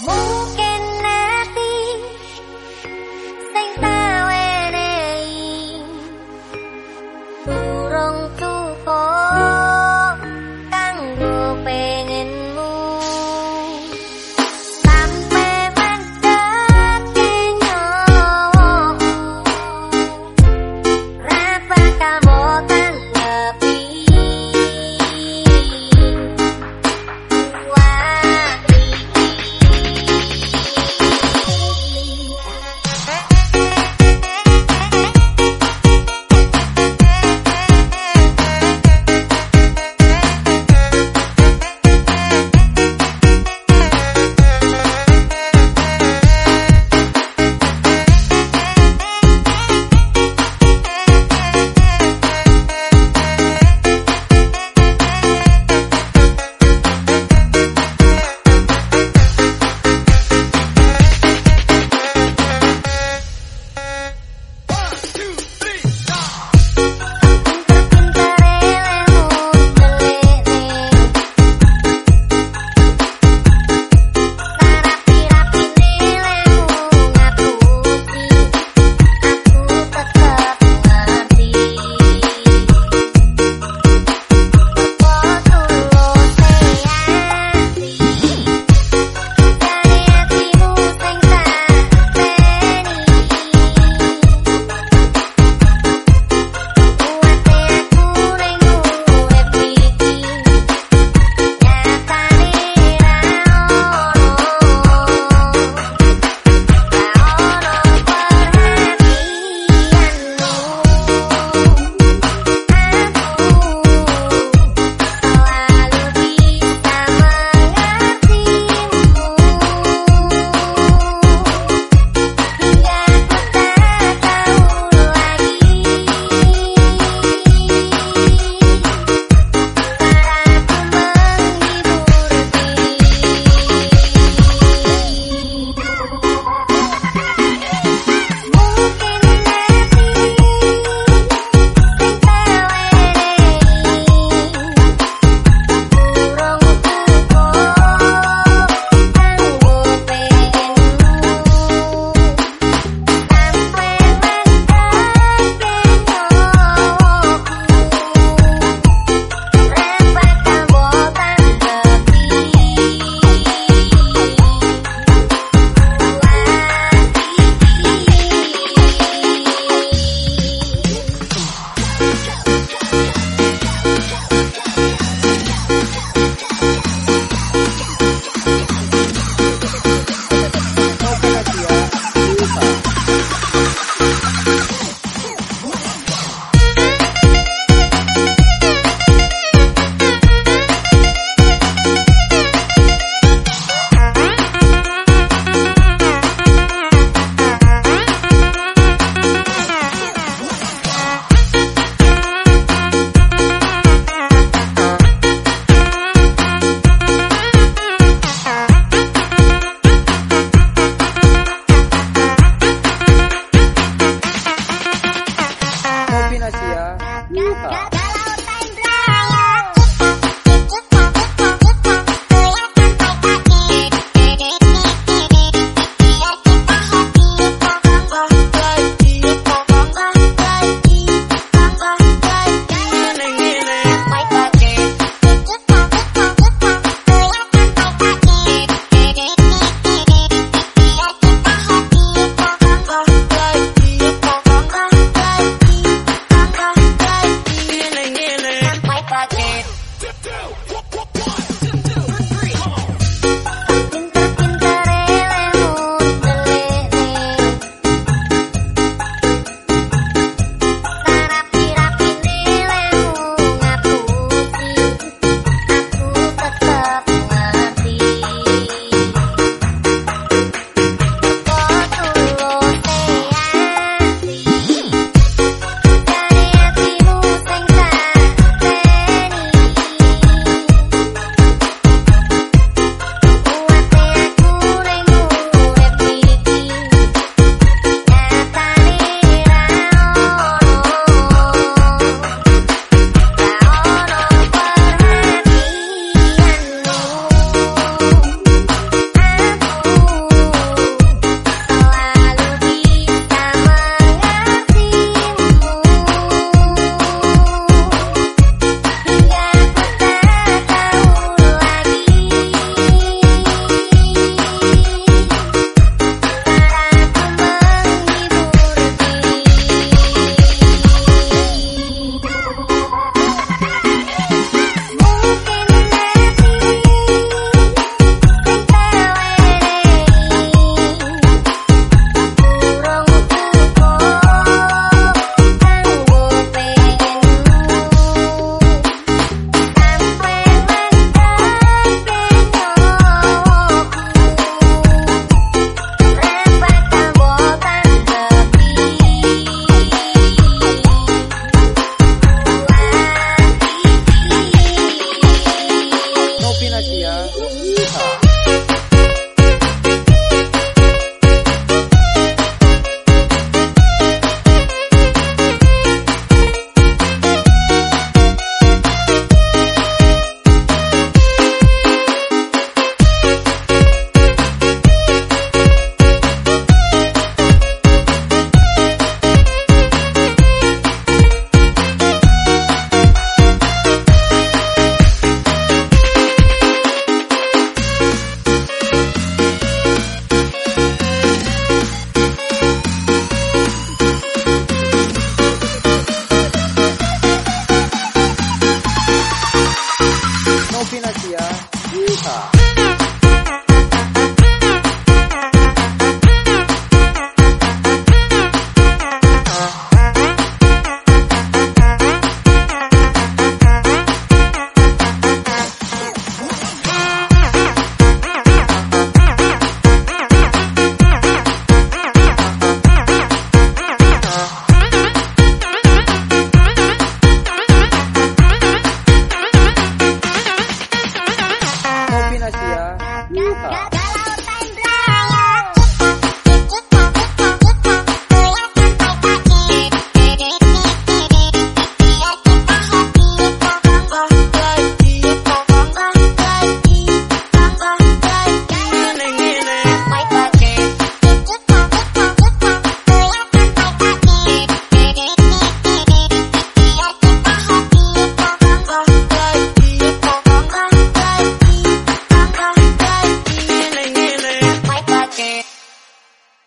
More Got